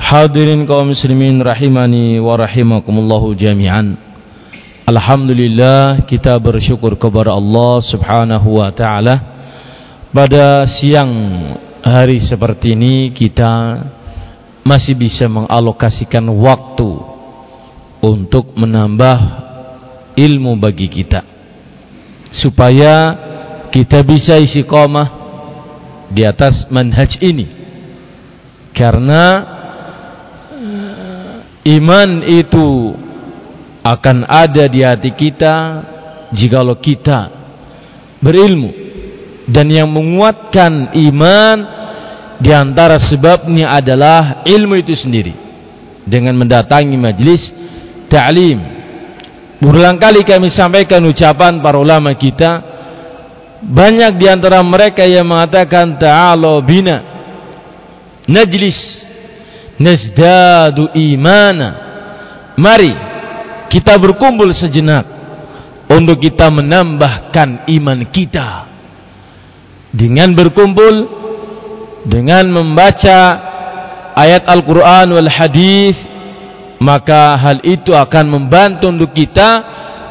Hadirin kaum muslimin rahimani wa rahimakumullahu jami'an. Alhamdulillah kita bersyukur kepada Allah Subhanahu wa taala. Pada siang hari seperti ini kita masih bisa mengalokasikan waktu untuk menambah ilmu bagi kita. Supaya kita bisa isi istiqomah di atas manhaj ini. Karena Iman itu akan ada di hati kita jikalau kita berilmu. Dan yang menguatkan iman di antara sebabnya adalah ilmu itu sendiri. Dengan mendatangi majlis ta'lim. Berulang kali kami sampaikan ucapan para ulama kita banyak di antara mereka yang mengatakan ta'ala bina najlis nazdadu imana. Mari kita berkumpul sejenak untuk kita menambahkan iman kita. Dengan berkumpul dengan membaca ayat Al-Quran wal hadis maka hal itu akan membantu untuk kita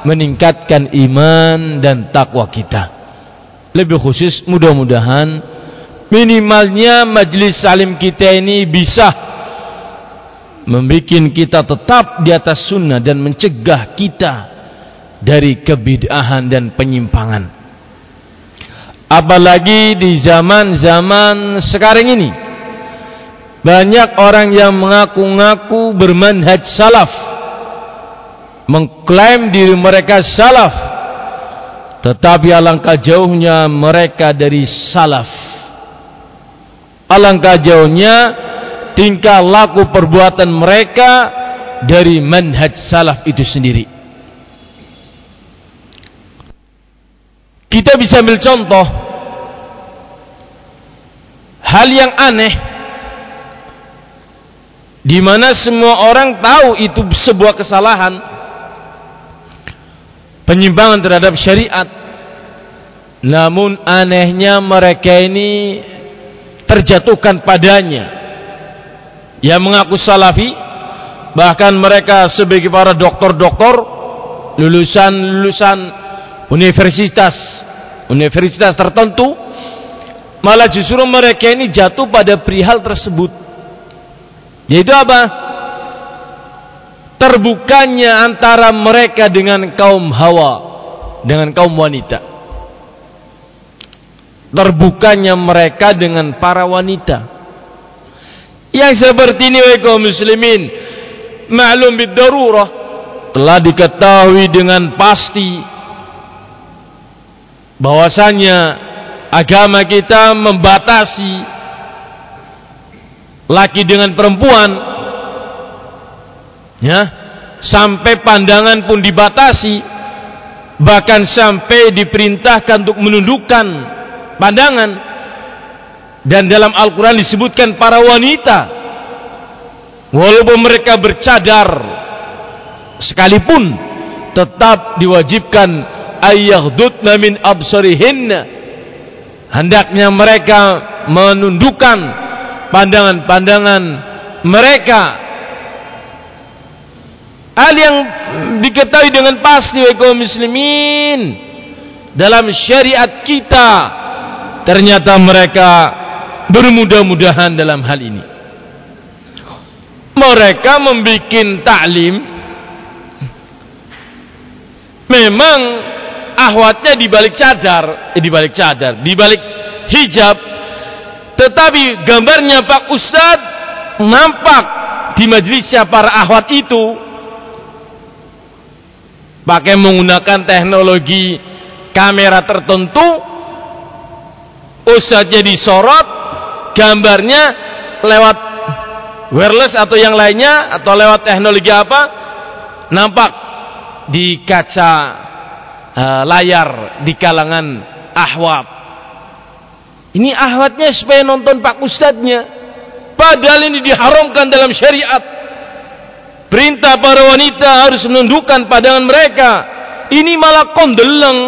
meningkatkan iman dan takwa kita. Lebih khusus mudah-mudahan minimalnya majlis salim kita ini bisa membuat kita tetap di atas sunnah dan mencegah kita dari kebid'ahan dan penyimpangan. Apalagi di zaman-zaman sekarang ini banyak orang yang mengaku-ngaku bermanhaj salaf mengklaim diri mereka salaf tetapi alangkah jauhnya mereka dari salaf. Alangkah jauhnya tingkah laku perbuatan mereka dari manhaj salaf itu sendiri. Kita bisa ambil contoh hal yang aneh di mana semua orang tahu itu sebuah kesalahan penyimpangan terhadap syariat namun anehnya mereka ini terjatuhkan padanya yang mengaku salafi bahkan mereka sebagai para doktor-doktor lulusan-lulusan universitas universitas tertentu malah justru mereka ini jatuh pada perihal tersebut. Yaitu apa? Terbukanya antara mereka dengan kaum hawa dengan kaum wanita. Terbukanya mereka dengan para wanita yang seperti ini wahai kaum muslimin maklum bidarurah telah diketahui dengan pasti bahwasanya agama kita membatasi laki dengan perempuan ya sampai pandangan pun dibatasi bahkan sampai diperintahkan untuk menundukkan pandangan dan dalam Al-Quran disebutkan para wanita walaupun mereka bercadar sekalipun tetap diwajibkan ayyaghdudna min absarihinna. Hendaknya mereka menundukkan pandangan-pandangan mereka. Hal yang diketahui dengan pasti kaum muslimin dalam syariat kita ternyata mereka bermudah-mudahan dalam hal ini. Mereka membuat taklim memang ahwatnya di balik cadar, eh, di balik cadar, di balik hijab. Tetapi gambarnya Pak Ustadz nampak di majelisnya para ahwat itu. Pakai menggunakan teknologi kamera tertentu Ustadznya disorot gambarnya lewat wireless atau yang lainnya atau lewat teknologi apa nampak di kaca uh, layar di kalangan ahwat. Ini ahwatnya supaya nonton pak ustadznya. Padahal ini diharamkan dalam syariat. Perintah para wanita harus menundukkan pandangan mereka. Ini malah kondeleng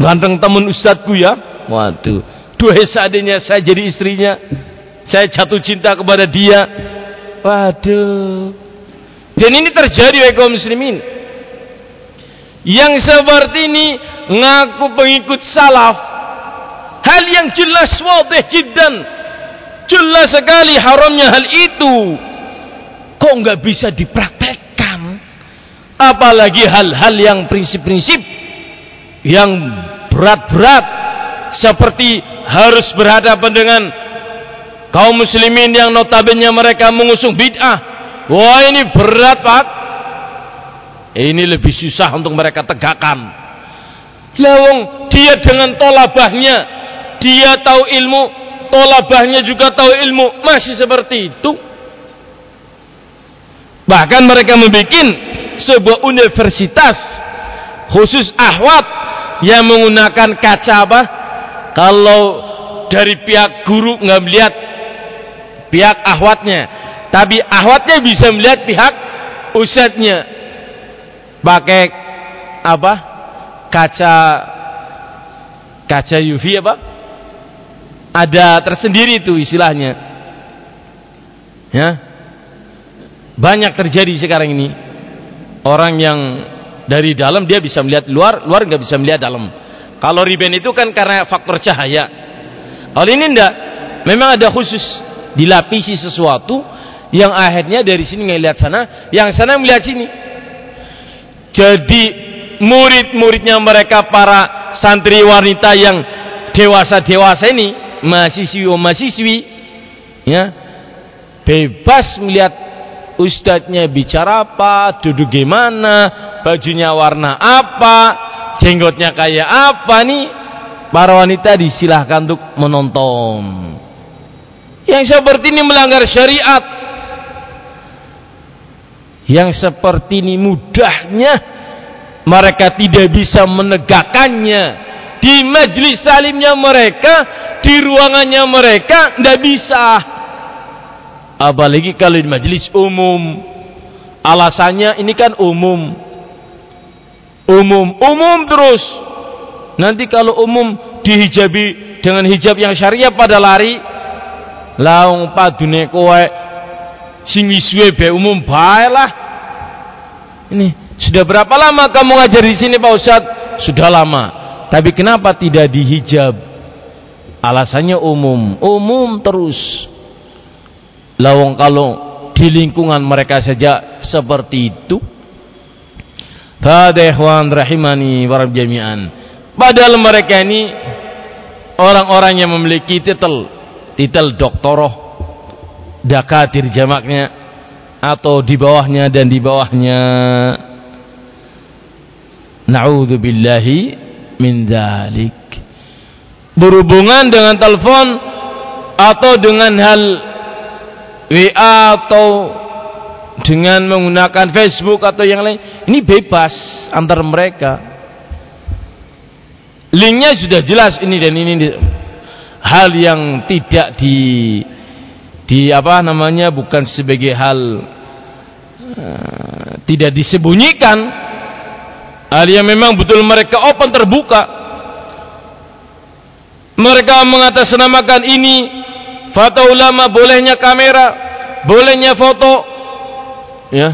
ganteng temen ustadzku ya. Waduh dua seadanya saya jadi istrinya saya jatuh cinta kepada dia. Waduh. Dan ini terjadi oleh kaum muslimin. Yang seperti ini ngaku pengikut salaf. Hal yang jelas wadih jiddan. Jelas sekali haramnya hal itu. Kok nggak bisa dipraktekkan? Apalagi hal-hal yang prinsip-prinsip yang berat-berat seperti harus berhadapan dengan kaum muslimin yang notabene mereka mengusung bid'ah Wah ini berat pak. Ini lebih susah untuk mereka tegakkan. Lawong dia dengan tolabahnya, dia tahu ilmu, tolabahnya juga tahu ilmu, masih seperti itu. Bahkan mereka membuat sebuah universitas khusus ahwat yang menggunakan kaca apa? Kalau dari pihak guru nggak melihat pihak ahwatnya, tapi ahwatnya bisa melihat pihak ustadznya. Pakai apa? Kaca kaca UV apa? Ada tersendiri itu istilahnya. Ya. Banyak terjadi sekarang ini. Orang yang dari dalam dia bisa melihat luar luar nggak bisa melihat dalam kalau riben itu kan karena faktor cahaya. Kalau ini enggak memang ada khusus dilapisi sesuatu yang akhirnya dari sini ngelihat sana yang sana melihat sini. Jadi murid-muridnya mereka para santri wanita yang dewasa-dewasa ini mahasiswi-mahasiswi ya bebas melihat ustadznya bicara apa duduk gimana bajunya warna apa jenggotnya kayak apa nih? Para wanita disilahkan untuk menonton. Yang seperti ini melanggar syariat. Yang seperti ini mudahnya. Mereka tidak bisa menegakkannya. Di majlis salimnya mereka di ruangannya mereka tidak bisa. Apalagi kalau di majlis umum. Alasannya ini kan umum umum. Umum terus. Nanti kalau umum dihijabi dengan hijab yang syariah pada lari laung padune kowe sing wisuwe be umum baiklah ini sudah berapa lama kamu ngajar di sini Pak Ustaz sudah lama. Tapi kenapa tidak dihijab? Alasannya umum. Umum terus. Lawang kalau di lingkungan mereka saja seperti itu Tada ikhwan rahimani warab jami'an. Padahal mereka ini orang-orang yang memiliki titel titel doktoroh dakatir jamaknya atau di bawahnya dan di bawahnya. Na'udzubillahi min dzalik berhubungan dengan telepon atau dengan hal WA atau dengan menggunakan Facebook atau yang lain ini bebas antar mereka. Linknya sudah jelas ini dan ini hal yang tidak di di apa namanya bukan sebagai hal uh, tidak disembunyikan. Hal yang memang betul mereka open terbuka. Mereka mengatasnamakan ini foto ulama bolehnya kamera bolehnya foto ya.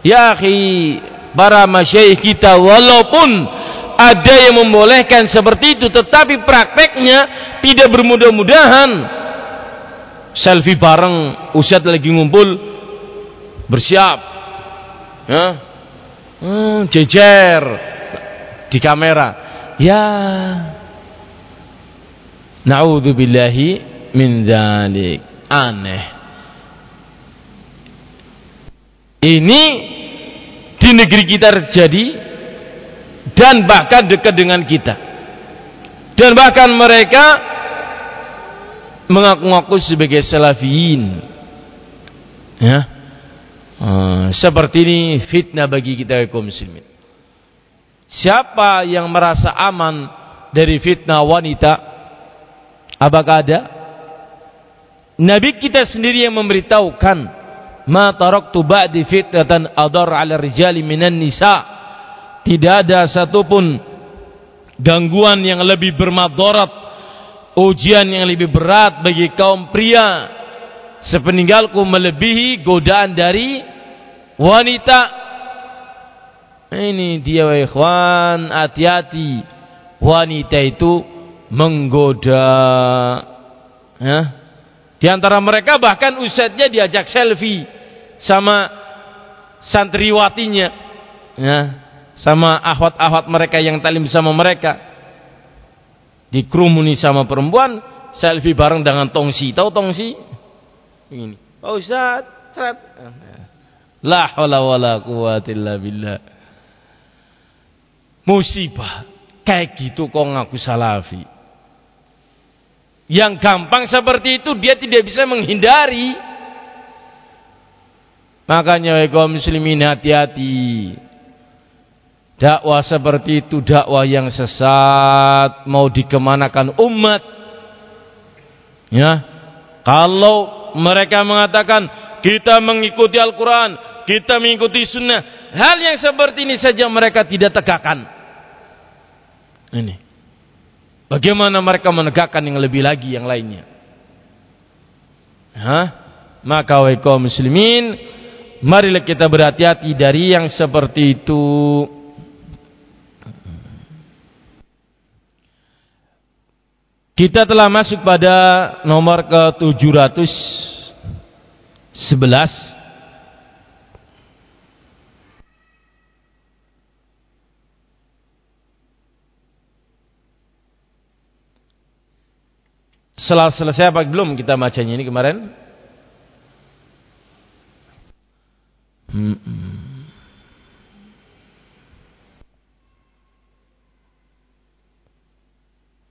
Ya akhi para masyayikh kita walaupun ada yang membolehkan seperti itu tetapi prakteknya tidak bermudah-mudahan. Selfie bareng Ustaz lagi ngumpul bersiap. Ya. Hmm, jejer di kamera. Ya. Naudzubillahi min dzalik aneh ini di negeri kita terjadi dan bahkan dekat dengan kita. Dan bahkan mereka mengaku-ngaku sebagai salafiyin ya. Hmm, seperti ini fitnah bagi kita kaum muslimin. Siapa yang merasa aman dari fitnah wanita? Apakah ada? Nabi kita sendiri yang memberitahukan ma taraktu ba'di fitnatan adar 'ala rijali minan nisa. Tidak ada satupun gangguan yang lebih bermadarat ujian yang lebih berat bagi kaum pria sepeninggalku melebihi godaan dari wanita. Ini dia wa ikhwan hati-hati. Wanita itu menggoda. Ya di antara mereka bahkan ustadznya diajak selfie sama santriwatinya ya sama ahwat-ahwat mereka yang talim sama mereka dikerumuni sama perempuan selfie bareng dengan tongsi tahu tongsi ini. Pak Ustaz, seret. La haula wala quwata. Musibah. Kayak gitu kok ngaku salafi. Yang gampang seperti itu dia tidak bisa menghindari. Makanya kaum muslimin hati-hati. Dakwah seperti itu dakwah yang sesat mau dikemanakan umat. Ya. Kalau mereka mengatakan kita mengikuti Al-Quran, kita mengikuti Sunnah. Hal yang seperti ini saja mereka tidak tegakkan. Ini. Bagaimana mereka menegakkan yang lebih lagi yang lainnya? Hah? Maka wahai muslimin, marilah kita berhati-hati dari yang seperti itu. Kita telah masuk pada nomor ke-711 Setelah selesai apa belum kita bacanya ini kemarin?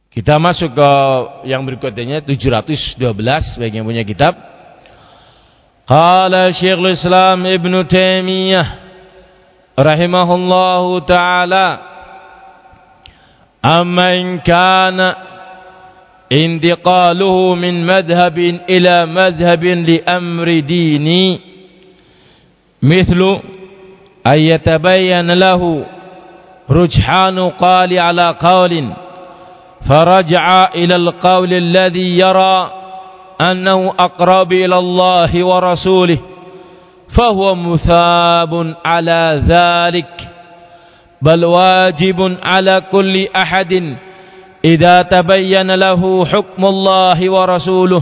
Kita masuk ke yang berikutnya 712 bagi yang punya kitab. Qala Syekhul Islam Ibn Taimiyah rahimahullahu taala amma in kana intiqaluhu min madhhabin ila madhhabin li amri dini مثل أن يتبين له رجحان قال على قول فرجع إلى القول الذي يرى أنه أقرب إلى الله ورسوله فهو مثاب على ذلك بل واجب على كل أحد إذا تبين له حكم الله ورسوله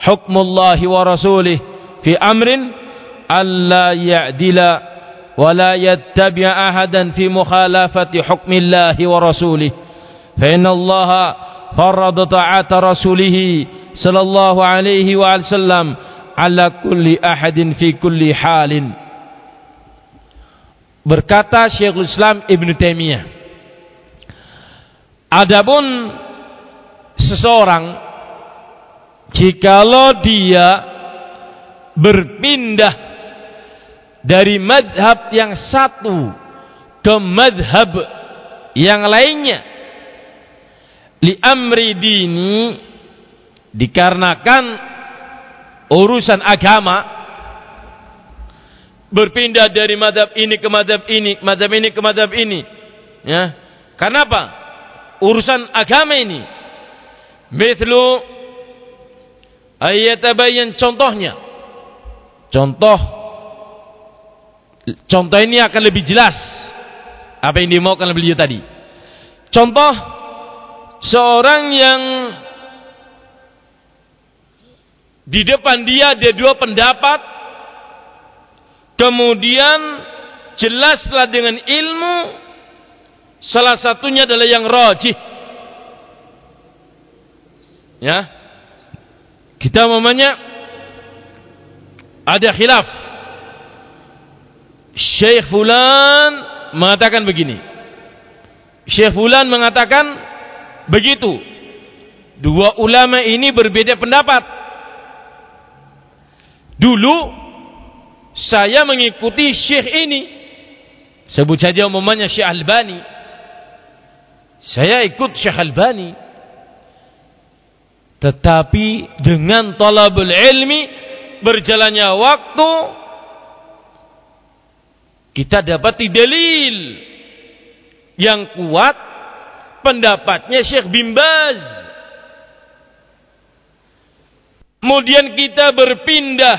حكم الله ورسوله في أمر alla ya'dila wa la yattabi'a ahadan fi mukhalafati hukmillahi wa rasulih fa inna allaha farrada ta'ata rasulih sallallahu alaihi wa sallam ala kulli ahadin fi kulli halin berkata Syekhul Islam Ibn Taimiyah adapun seseorang jikalau dia berpindah dari madhab yang satu ke madhab yang lainnya li amri dini dikarenakan urusan agama berpindah dari madhab ini ke madhab ini, madhab ini ke madhab ini. Ya. Karena apa? Urusan agama ini. Mithlu ayatabayan contohnya. Contoh contoh ini akan lebih jelas. Apa yang dimaukan beliau tadi. Contoh seorang yang di depan dia ada dua pendapat. Kemudian jelaslah dengan ilmu. Salah satunya adalah yang rajih. Ya. Kita mamanya ada khilaf Syekh Fulan mengatakan begini. Syekh Fulan mengatakan begitu. Dua ulama ini berbeda pendapat. Dulu saya mengikuti Syekh ini. Sebut saja umumnya Syekh Albani. Saya ikut Syekh Albani. Tetapi dengan talabul ilmi berjalannya waktu kita dapati dalil yang kuat pendapatnya Syekh bin Baz. Kemudian kita berpindah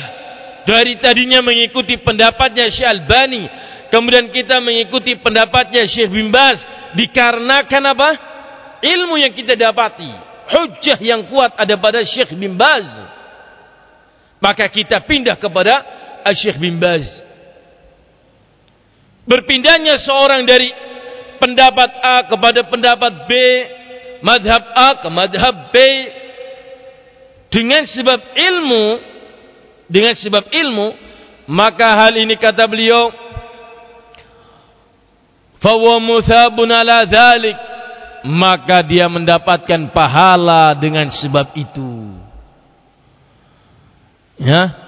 dari tadinya mengikuti pendapatnya Syekh Albani, kemudian kita mengikuti pendapatnya Syekh bin Baz dikarenakan apa? Ilmu yang kita dapati, hujjah yang kuat ada pada Syekh bin Baz. Maka kita pindah kepada Syekh bin Baz berpindahnya seorang dari pendapat A kepada pendapat B, madhab A ke madhab B, dengan sebab ilmu, dengan sebab ilmu, maka hal ini kata beliau, fawa musabun ala dhalik, maka dia mendapatkan pahala dengan sebab itu. Ya,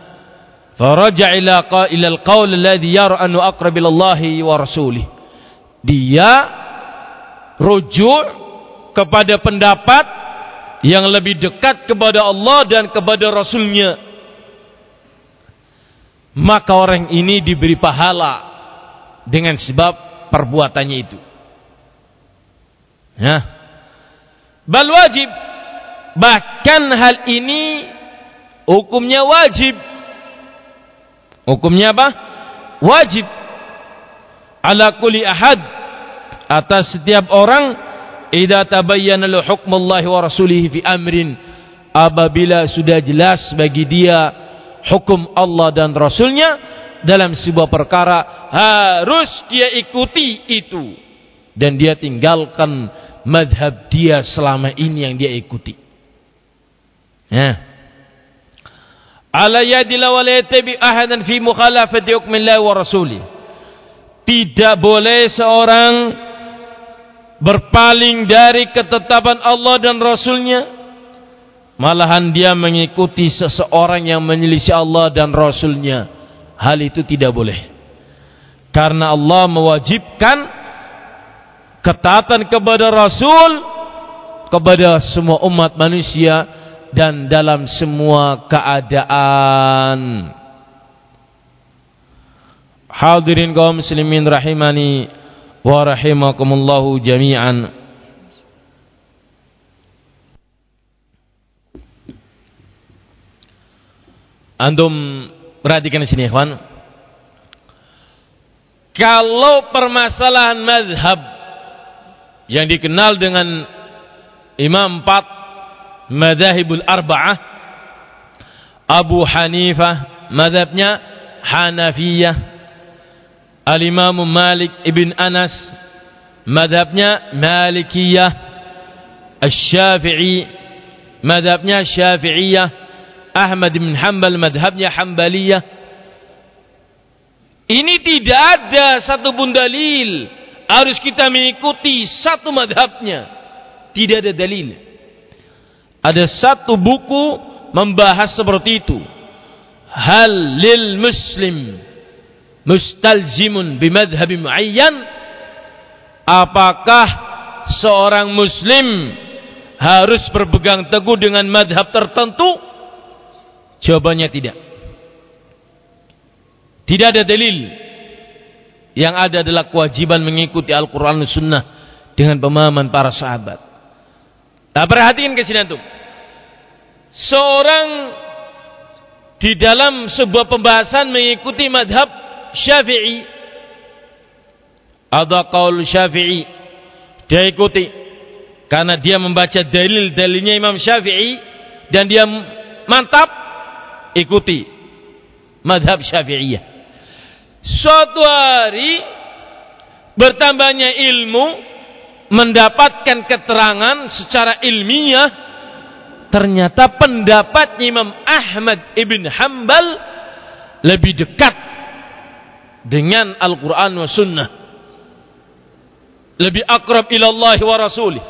Faraja ila ila al-qaul alladhi annu aqrab ila Allah wa rasulih. Dia rujuk kepada pendapat yang lebih dekat kepada Allah dan kepada Rasulnya. Maka orang ini diberi pahala dengan sebab perbuatannya itu. Ya. Bal wajib. Bahkan hal ini hukumnya wajib Hukumnya apa? Wajib. Ala kulli ahad. Atas setiap orang idza tabayyana lahu hukmullah wa rasulih fi amrin. Apabila sudah jelas bagi dia hukum Allah dan rasulnya dalam sebuah perkara harus dia ikuti itu. Dan dia tinggalkan madhab dia selama ini yang dia ikuti. Ya ala yadila wa la ahadan fi mukhalafati hukmillah wa tidak boleh seorang berpaling dari ketetapan Allah dan Rasulnya malahan dia mengikuti seseorang yang menyelisih Allah dan Rasulnya. Hal itu tidak boleh. Karena Allah mewajibkan ketaatan kepada Rasul kepada semua umat manusia dan dalam semua keadaan. Hadirin kaum muslimin rahimani wa rahimakumullahu jami'an. Antum perhatikan di sini, ikhwan. Kalau permasalahan madhab yang dikenal dengan Imam empat madahibul arba'ah. Abu Hanifah madhabnya Hanafiyah. Al-Imam Malik ibn Anas madhabnya Malikiyah. Al-Syafi'i madhabnya Syafi'iyah Ahmad bin Hanbal madhabnya Hanbaliyah. Ini tidak ada satu pun dalil harus kita mengikuti satu madhabnya. Tidak ada dalil ada satu buku membahas seperti itu. Hal lil muslim mustalzimun bimadhhabi muayyan? Apakah seorang muslim harus berpegang teguh dengan madhab tertentu? Jawabannya tidak. Tidak ada dalil. Yang ada adalah kewajiban mengikuti Al-Quran dan Sunnah dengan pemahaman para sahabat. Nah perhatikan ke sini antum. Seorang di dalam sebuah pembahasan mengikuti madhab syafi'i. Ada kaul syafi'i. Dia ikuti. Karena dia membaca dalil-dalilnya Imam Syafi'i dan dia mantap ikuti madhab syafi'iyah. Suatu hari bertambahnya ilmu mendapatkan keterangan secara ilmiah ternyata pendapat Imam Ahmad ibn Hambal lebih dekat dengan Al-Quran wa Sunnah. Lebih akrab ilallah wa rasulih.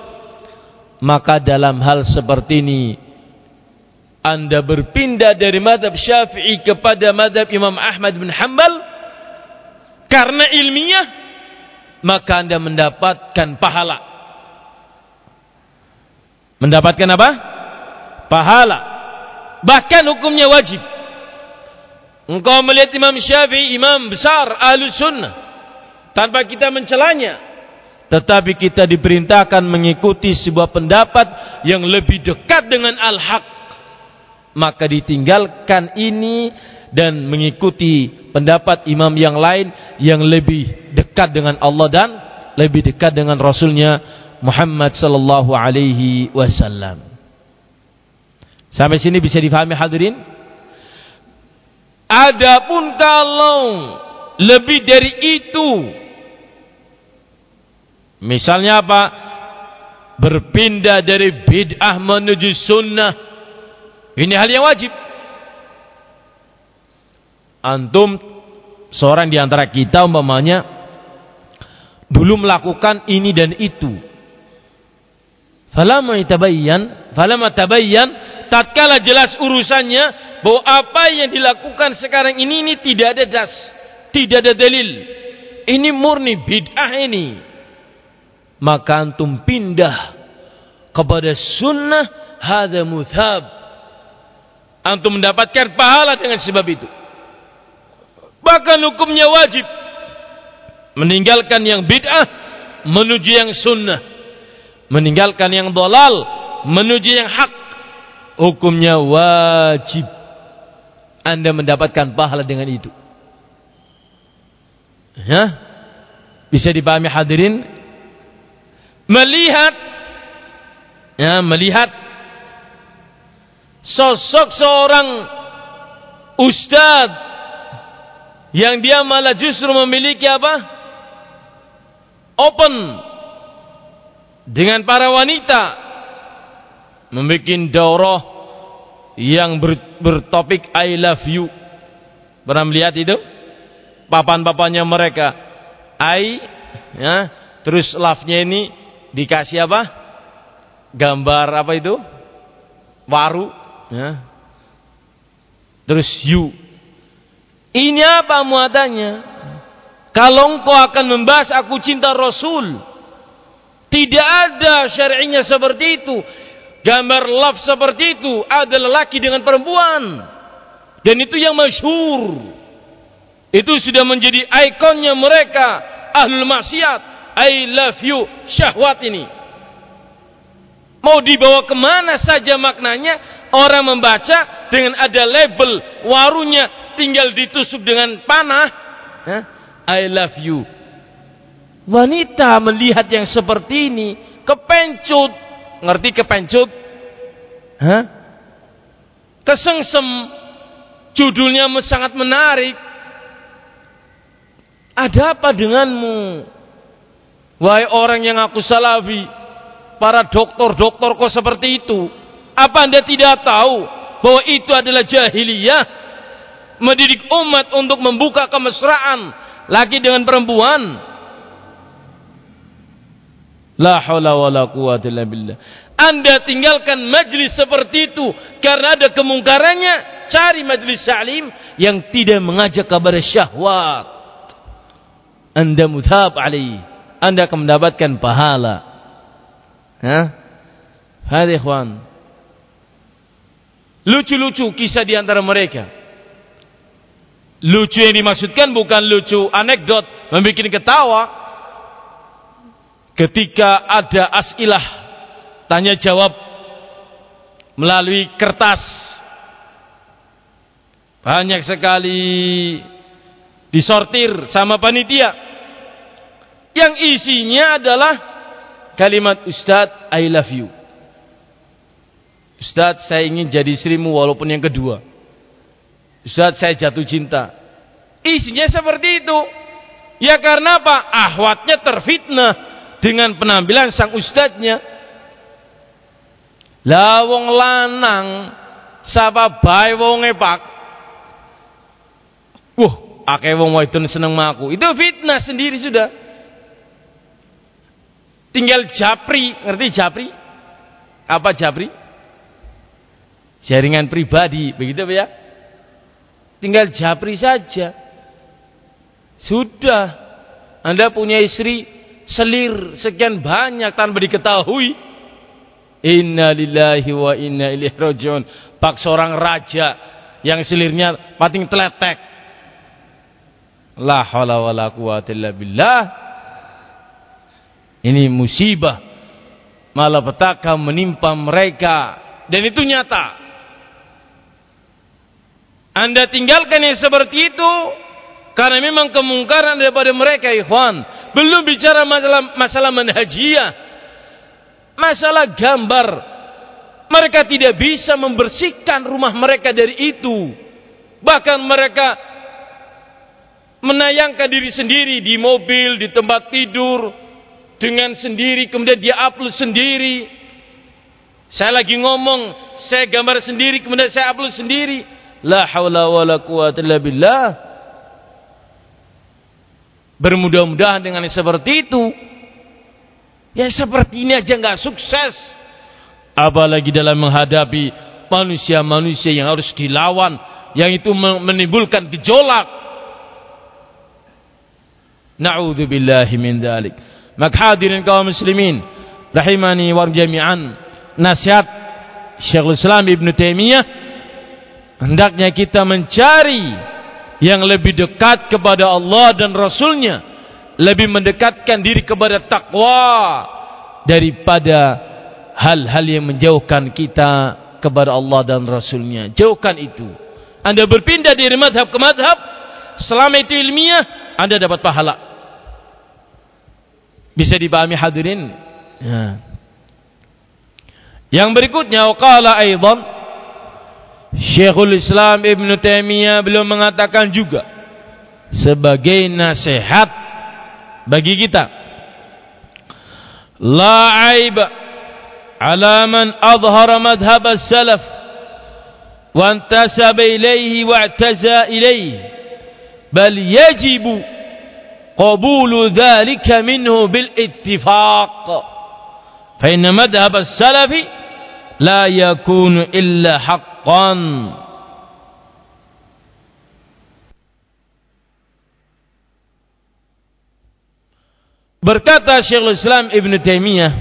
Maka dalam hal seperti ini anda berpindah dari madhab syafi'i kepada madhab Imam Ahmad bin Hanbal karena ilmiah maka anda mendapatkan pahala. Mendapatkan apa? pahala. Bahkan hukumnya wajib. Engkau melihat Imam Syafi'i imam besar ahlu sunnah tanpa kita mencelanya. Tetapi kita diperintahkan mengikuti sebuah pendapat yang lebih dekat dengan al-haq. Maka ditinggalkan ini dan mengikuti pendapat imam yang lain yang lebih dekat dengan Allah dan lebih dekat dengan Rasulnya Muhammad sallallahu alaihi wasallam. Sampai sini bisa difahami hadirin? Adapun kalau lebih dari itu Misalnya apa? Berpindah dari bid'ah menuju sunnah. Ini hal yang wajib. Antum seorang di antara kita umpamanya dulu melakukan ini dan itu. Falamma tabayyan, falamma tabayyan tatkala jelas urusannya bahwa apa yang dilakukan sekarang ini ini tidak ada das, tidak ada dalil. Ini murni bid'ah ini maka antum pindah kepada sunnah hadza muthab antum mendapatkan pahala dengan sebab itu bahkan hukumnya wajib meninggalkan yang bid'ah menuju yang sunnah. Meninggalkan yang dolal menuju yang hak. Hukumnya wajib. Anda mendapatkan pahala dengan itu. Ya? Bisa dipahami hadirin? Melihat ya melihat sosok seorang ustaz yang dia malah justru memiliki apa open dengan para wanita membuat daurah yang ber, bertopik I love you pernah melihat itu papan-papannya mereka I ya terus love-nya ini dikasih apa? Gambar apa itu? Waru. Ya. Terus you. Ini apa muatannya? Kalau engkau akan membahas aku cinta Rasul. Tidak ada syari'inya seperti itu. Gambar love seperti itu adalah laki dengan perempuan. Dan itu yang masyhur. Itu sudah menjadi ikonnya mereka ahlul maksiat I love you syahwat ini mau dibawa ke mana saja maknanya orang membaca dengan ada label warunya tinggal ditusuk dengan panah I love you wanita melihat yang seperti ini kepencut ngerti kepencut Hah? kesengsem judulnya sangat menarik ada apa denganmu Wahai orang yang aku salafi, para doktor-doktor kok seperti itu? Apa anda tidak tahu bahwa itu adalah jahiliyah? Mendidik umat untuk membuka kemesraan laki dengan perempuan. La haula wa la quwata illa billah. Anda tinggalkan majlis seperti itu karena ada kemungkarannya, cari majlis salim yang tidak mengajak kepada syahwat. Anda muthab alaihi. Anda akan mendapatkan pahala. Hah? Ikhwan. Lucu-lucu kisah di antara mereka. Lucu yang dimaksudkan bukan lucu anekdot membuat ketawa. Ketika ada asilah tanya jawab melalui kertas. Banyak sekali disortir sama panitia yang isinya adalah kalimat Ustadz I love you Ustadz saya ingin jadi istrimu walaupun yang kedua Ustadz saya jatuh cinta. Isinya seperti itu. Ya karena apa? Ahwatnya terfitnah dengan penampilan sang ustadznya. Lawong lanang sapa bae wonge pak? Wah akeh wong wadon seneng maku itu fitnah sendiri sudah. Tinggal japri ngerti japri? Apa japri? Jaringan pribadi begitu ya tinggal japri saja. Sudah. Anda punya istri selir sekian banyak tanpa diketahui. Inna lillahi wa inna ilaihi rajiun. Pak seorang raja yang selirnya pating teletek la haula wala quwata illa billah. Ini musibah. Malapetaka menimpa mereka. Dan itu nyata anda tinggalkan yang seperti itu karena memang kemungkaran daripada mereka ikhwan. Belum bicara masalah masalah manhajiyah. Masalah gambar. Mereka tidak bisa membersihkan rumah mereka dari itu. Bahkan mereka menayangkan diri sendiri di mobil, di tempat tidur dengan sendiri kemudian dia upload sendiri. Saya lagi ngomong, saya gambar sendiri kemudian saya upload sendiri. La haula wala quwata illa billah. Bermudah-mudahan dengan seperti itu. Ya seperti ini aja nggak sukses. Apalagi dalam menghadapi manusia-manusia yang harus dilawan. Yang itu menimbulkan gejolak. Na'udzubillahi min dzalik. Maka hadirin kaum muslimin rahimani wa jami'an nasihat Syekhul Islam Ibn Taimiyah hendaknya kita mencari yang lebih dekat kepada Allah dan Rasulnya lebih mendekatkan diri kepada takwa daripada hal-hal yang menjauhkan kita kepada Allah dan Rasulnya. Jauhkan itu. Anda berpindah dari madhab ke madhab selama itu ilmiah anda dapat pahala. Bisa dipahami hadirin? Ya. yang berikutnya waqala aidan Syekhul Islam Ibn Taimiyah belum mengatakan juga sebagai nasihat bagi kita la aib ala man adhara madhhab as-salaf wa antasaba ilayhi wa i'taza ilayhi bal yajibu qabulu dhalika minhu bil ittifaq fa inna madhhab as-salaf la yakunu illa haqq haqqan Berkata Syekhul Islam Ibn Taimiyah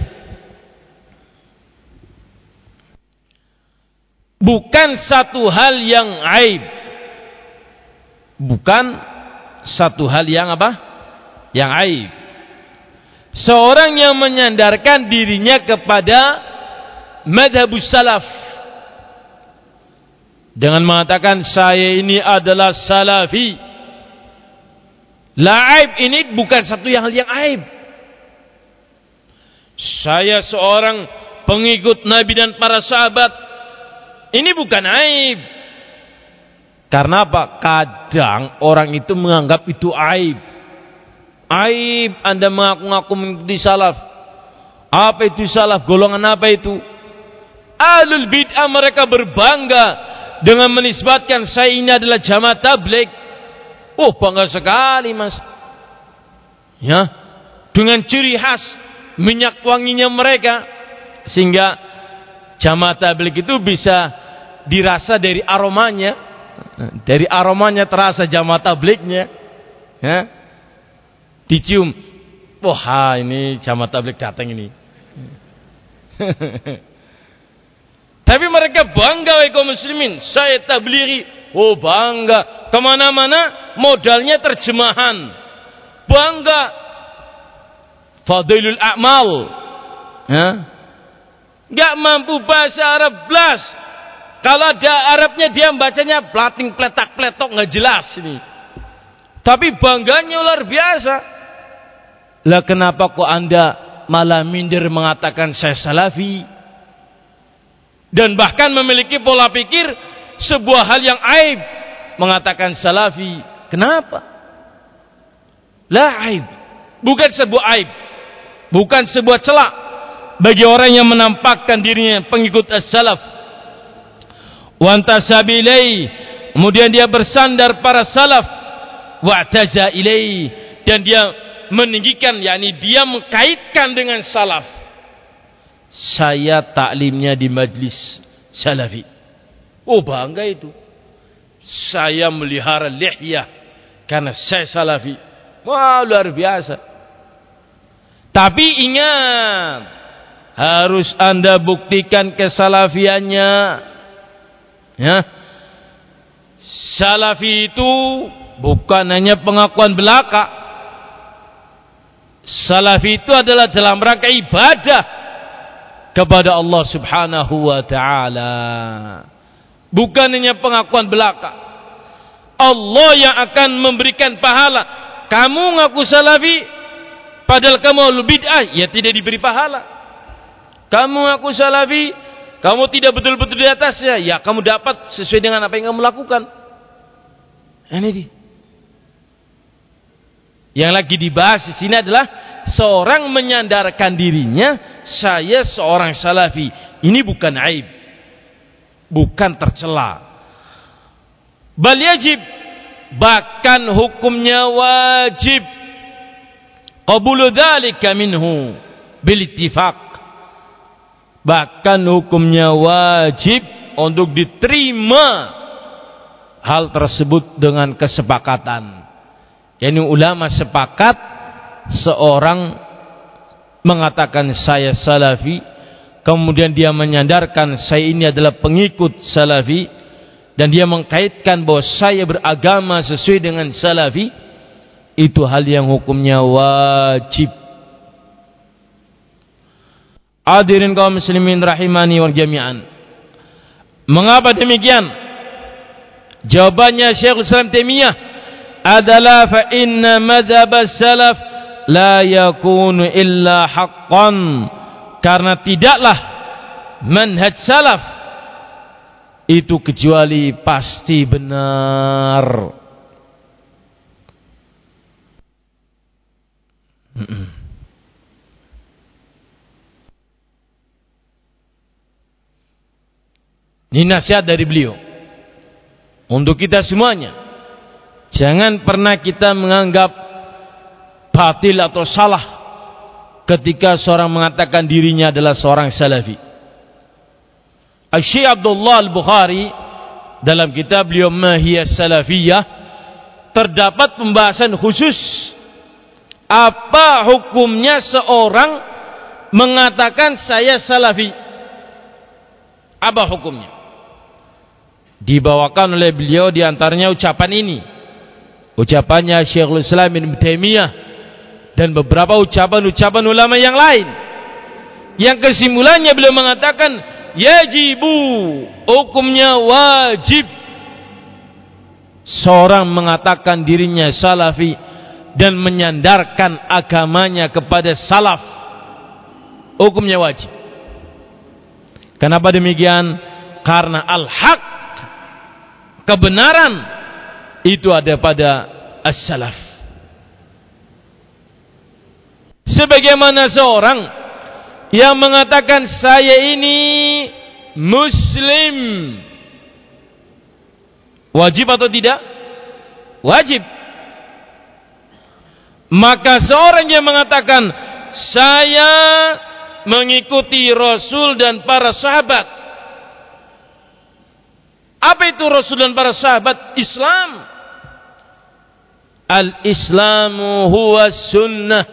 bukan satu hal yang aib. Bukan satu hal yang apa? Yang aib. Seorang yang menyandarkan dirinya kepada madhabus salaf dengan mengatakan saya ini adalah salafi. La aib ini bukan satu yang hal yang aib. Saya seorang pengikut Nabi dan para sahabat. Ini bukan aib. Karena apa? Kadang orang itu menganggap itu aib. Aib Anda mengaku-ngaku mengikuti salaf. Apa itu salaf? Golongan apa itu? Alul bid'ah mereka berbangga dengan menisbatkan saya ini adalah jamaah tablik. Oh, bangga sekali, Mas. Ya. Dengan ciri khas minyak wanginya mereka sehingga jamaah tablik itu bisa dirasa dari aromanya. Dari aromanya terasa jamaah tabliknya. Ya. Dicium. Wah, ini jamaah tablik datang ini. Tapi mereka bangga kaum muslimin. Saya tablighi. Oh bangga. Ke mana-mana modalnya terjemahan. Bangga. Fadilul a'mal. Ya. Gak mampu bahasa Arab belas. Kalau ada Arabnya dia bacanya plating pletak pletok nggak jelas ini. Tapi bangganya luar biasa. Lah kenapa kok anda malah minder mengatakan saya salafi? Dan bahkan memiliki pola pikir sebuah hal yang aib mengatakan salafi Kenapa? La aib. Bukan sebuah aib. Bukan sebuah celak bagi orang yang menampakkan dirinya pengikut as-salaf. Wantasabilai kemudian dia bersandar para salaf wa'taza ilai dan dia meninggikan yakni dia mengkaitkan dengan salaf. Saya taklimnya di majlis salafi. Oh bangga itu. Saya melihara lihyah karena saya salafi. Wah luar biasa. Tapi ingat, harus anda buktikan kesalafiannya. Ya. Salafi itu bukan hanya pengakuan belaka. Salafi itu adalah dalam rangka ibadah kepada Allah Subhanahu wa taala. Bukan hanya pengakuan belaka. Allah yang akan memberikan pahala. Kamu ngaku salafi, Padahal kamu ahlu bid'ah, ya tidak diberi pahala. Kamu ngaku salafi, kamu tidak betul-betul di atasnya, ya kamu dapat sesuai dengan apa yang kamu lakukan. Ini dia. Yang lagi dibahas di sini adalah seorang menyandarkan dirinya, saya seorang salafi. Ini bukan aib. Bukan tercela. Bal yajib bahkan hukumnya wajib qabulu dzalika minhu bil ittifaq bahkan hukumnya wajib untuk diterima hal tersebut dengan kesepakatan yakni ulama sepakat seorang mengatakan saya salafi kemudian dia menyandarkan saya ini adalah pengikut salafi dan dia mengkaitkan bahwa saya beragama sesuai dengan salafi itu hal yang hukumnya wajib Hadirin kaum muslimin rahimani wal jami'an Mengapa demikian? Jawabannya Syekh Islam Taimiyah adalah fa inna madhab salaf la yakunu illa haqqan karena tidaklah manhaj salaf itu kecuali pasti benar. Ini nasihat dari beliau untuk kita semuanya. Jangan pernah kita menganggap batil atau salah ketika seorang mengatakan dirinya adalah seorang salafi. Syekh Abdullah Al-Bukhari dalam kitab beliau Mahiyah Salafiyah terdapat pembahasan khusus apa hukumnya seorang mengatakan saya salafi? Apa hukumnya? Dibawakan oleh beliau di antaranya ucapan ini. Ucapannya Syekhul Islam bin Taimiyah dan beberapa ucapan-ucapan ulama yang lain. Yang kesimpulannya beliau mengatakan yajibu hukumnya wajib. Seorang mengatakan dirinya salafi dan menyandarkan agamanya kepada salaf hukumnya wajib. Kenapa demikian? Karena al-haq kebenaran itu ada pada as-salaf sebagaimana seorang yang mengatakan saya ini muslim wajib atau tidak wajib maka seorang yang mengatakan saya mengikuti Rasul dan para sahabat. Apa itu Rasul dan para sahabat? Islam. Al-Islamu huwa sunnah.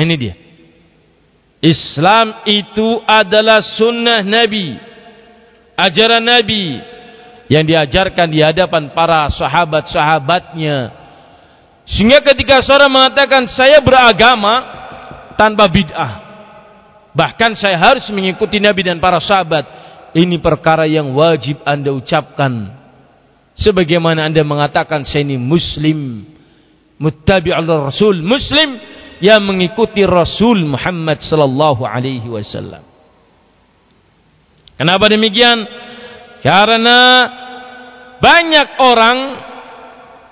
Ini dia. Islam itu adalah sunnah Nabi. Ajaran Nabi yang diajarkan di hadapan para sahabat-sahabatnya sehingga ketika seorang mengatakan saya beragama tanpa bid'ah, bahkan saya harus mengikuti Nabi dan para sahabat, ini perkara yang wajib Anda ucapkan. Sebagaimana Anda mengatakan saya ini muslim, muttabi' Rasul, muslim yang mengikuti Rasul Muhammad sallallahu alaihi wasallam. Kenapa demikian? Karena banyak orang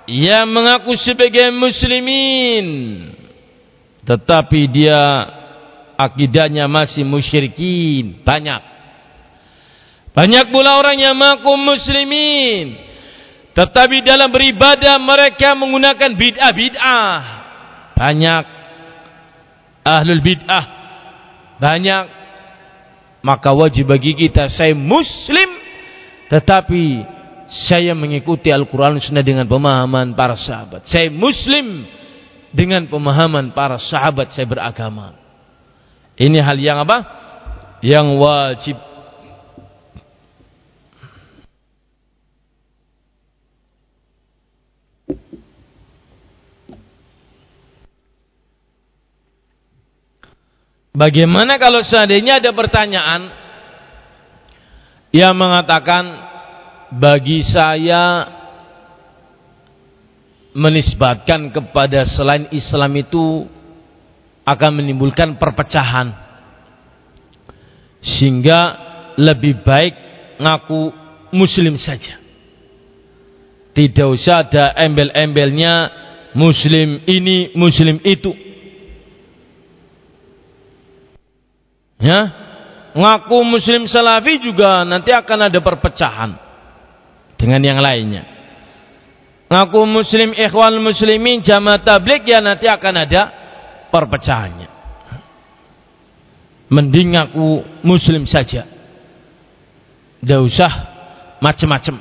yang mengaku sebagai muslimin tetapi dia akidahnya masih musyrikin banyak banyak pula orang yang mengaku muslimin tetapi dalam beribadah mereka menggunakan bid'ah-bid'ah banyak ahlul bid'ah banyak maka wajib bagi kita saya muslim tetapi saya mengikuti Al-Quran Sunnah dengan pemahaman para sahabat. Saya Muslim dengan pemahaman para sahabat saya beragama. Ini hal yang apa? Yang wajib. Bagaimana kalau seandainya ada pertanyaan yang mengatakan bagi saya menisbatkan kepada selain Islam itu akan menimbulkan perpecahan. Sehingga lebih baik ngaku muslim saja. Tidak usah ada embel-embelnya muslim ini muslim itu ya ngaku muslim salafi juga nanti akan ada perpecahan dengan yang lainnya. Ngaku muslim ikhwan muslimin jamaah tablik ya nanti akan ada perpecahannya. Mending aku muslim saja. Tidak usah macam-macam.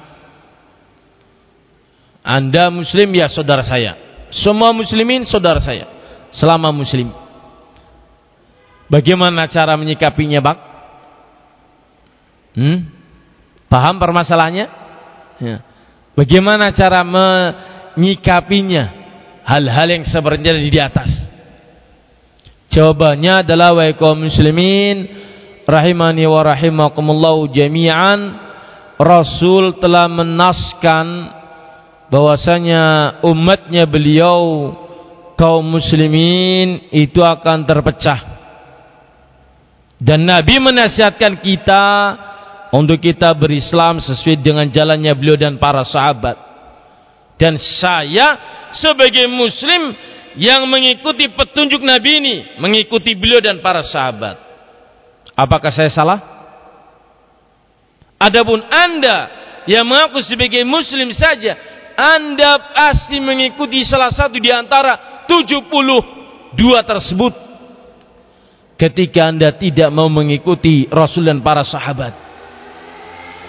Anda muslim ya saudara saya. Semua muslimin saudara saya. Selama muslim. Bagaimana cara menyikapinya, Bang? Hmm? Paham permasalahannya? Ya. Bagaimana cara menyikapinya hal-hal yang sebenarnya di atas? Jawabannya adalah wa muslimin rahimani wa rahimakumullah jami'an Rasul telah menaskan bahwasanya umatnya beliau kaum muslimin itu akan terpecah dan Nabi menasihatkan kita untuk kita berislam sesuai dengan jalannya beliau dan para sahabat. Dan saya sebagai muslim yang mengikuti petunjuk Nabi ini, mengikuti beliau dan para sahabat. Apakah saya salah? Adapun Anda yang mengaku sebagai muslim saja, Anda pasti mengikuti salah satu di antara 72 tersebut. Ketika Anda tidak mau mengikuti Rasul dan para sahabat.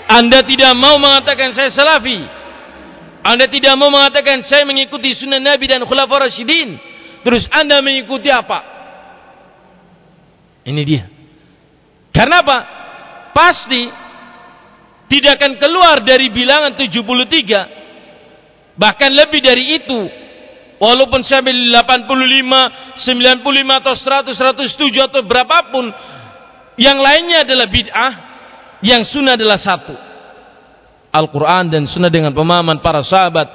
Anda tidak mau mengatakan saya salafi. Anda tidak mau mengatakan saya mengikuti sunnah Nabi dan khulafah Rashidin. Terus Anda mengikuti apa? Ini dia. Karena apa? Pasti tidak akan keluar dari bilangan 73. Bahkan lebih dari itu. Walaupun sampai 85, 95 atau 100, 107 atau berapapun. Yang lainnya adalah bid'ah yang sunnah adalah satu. Al-Quran dan sunnah dengan pemahaman para sahabat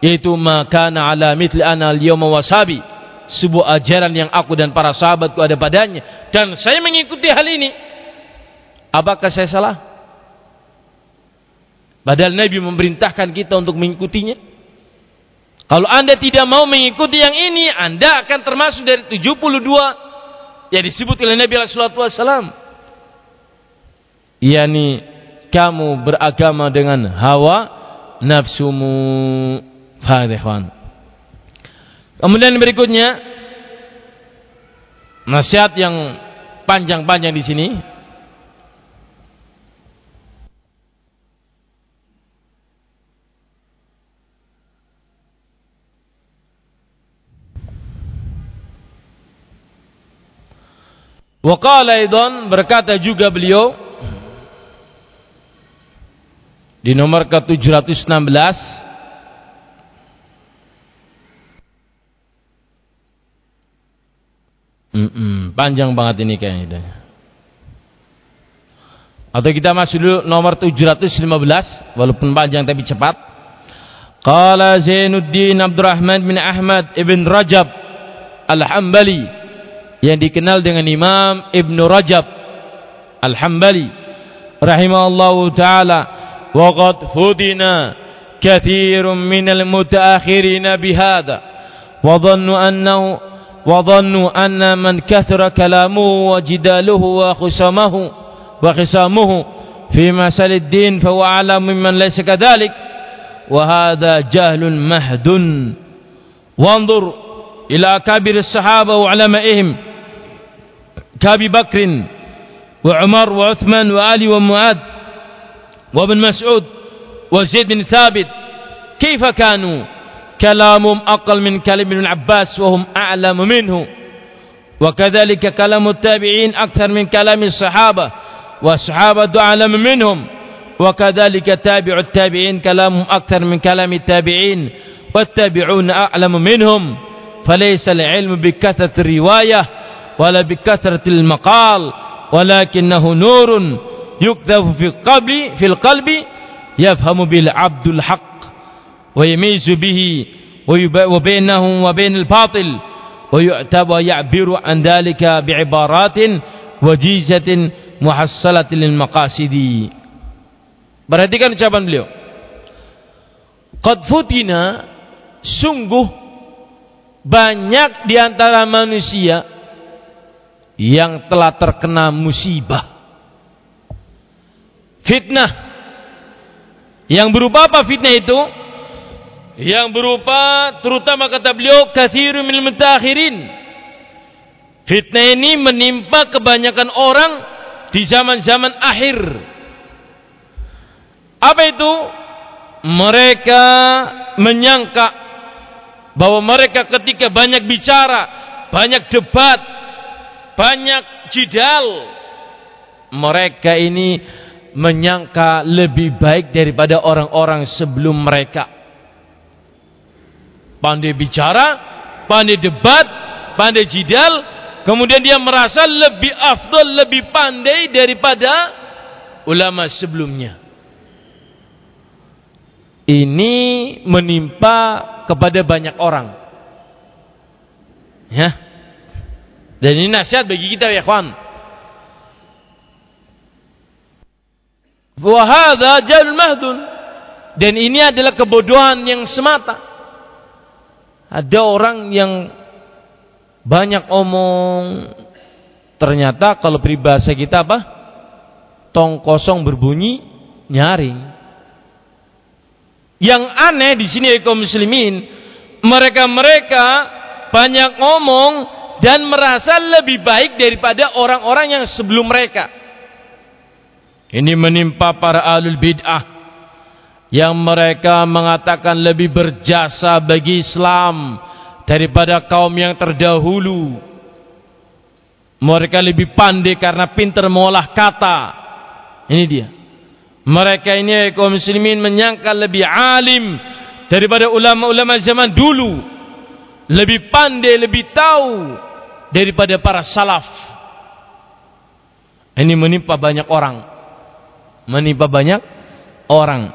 yaitu makana ala mitli ana al-yawma wasabi. Sebuah ajaran yang aku dan para sahabatku ada padanya. Dan saya mengikuti hal ini. Apakah saya salah? Padahal Nabi memerintahkan kita untuk mengikutinya kalau anda tidak mau mengikuti yang ini anda akan termasuk dari 72 yang disebut oleh Nabi sallallahu alaihi wasallam yakni kamu beragama dengan hawa nafsumu. Fadhihan kemudian berikutnya nasihat yang panjang-panjang di sini Waqala aidan berkata juga beliau di nomor ke-716 mm -mm, panjang banget ini kayaknya atau kita masuk dulu nomor 715 walaupun panjang tapi cepat. Qala Zainuddin Abdurrahman bin Ahmad ibn Rajab Al-Hambali yang dikenal dengan Imam Ibn Rajab Al-Hambali rahimahullahu taala وقد فدنا كثير من المتأخرين بهذا وظنوا أنه وظنوا أن من كثر كلامه وجداله وخصامه وخصامه في مسألة الدين فهو أعلم ممن ليس كذلك وهذا جهل مهد وانظر إلى أكابر الصحابة وعلمائهم كابي بكر وعمر وعثمان وعلي ومعاذ وابن مسعود وزيد بن ثابت. كيف كانوا؟ كلامهم أقل من كلام ابن عباس وهم أعلم منه. وكذلك كلام التابعين أكثر من كلام الصحابة والصحابة أعلم منهم. وكذلك تابع التابعين كلامهم أكثر من كلام التابعين والتابعون أعلم منهم. فليس العلم بكثرة الرواية ولا بكثرة المقال ولكنه نور يكتب في القلب في القلب يفهم بالعبد الحق ويميز به وبينه وبين الباطل ويعبر عن ذلك بعبارات وجيزة محصلة للمقاصد Perhatikan ucapan beliau. Qad futina sungguh banyak di antara manusia yang telah terkena musibah. Fitnah. Yang berupa apa fitnah itu? Yang berupa terutama kata beliau kathirun min mutakhirin. Fitnah ini menimpa kebanyakan orang di zaman-zaman akhir apa itu? Mereka menyangka bahwa mereka ketika banyak bicara, banyak debat, banyak jidal, mereka ini menyangka lebih baik daripada orang-orang sebelum mereka. Pandai bicara, pandai debat, pandai jidal, kemudian dia merasa lebih afdol, lebih pandai daripada ulama sebelumnya ini menimpa kepada banyak orang. Ya. Dan ini nasihat bagi kita ya kawan. Wa hadza jalul mahdun. Dan ini adalah kebodohan yang semata. Ada orang yang banyak omong ternyata kalau peribahasa kita apa? Tong kosong berbunyi nyaring. Yang aneh di sini ya kaum muslimin, mereka-mereka banyak ngomong dan merasa lebih baik daripada orang-orang yang sebelum mereka. Ini menimpa para alul bid'ah yang mereka mengatakan lebih berjasa bagi Islam daripada kaum yang terdahulu. Mereka lebih pandai karena pintar mengolah kata. Ini dia. Mereka ini kaum muslimin menyangka lebih alim daripada ulama-ulama zaman dulu. Lebih pandai, lebih tahu daripada para salaf. Ini menimpa banyak orang. Menimpa banyak orang.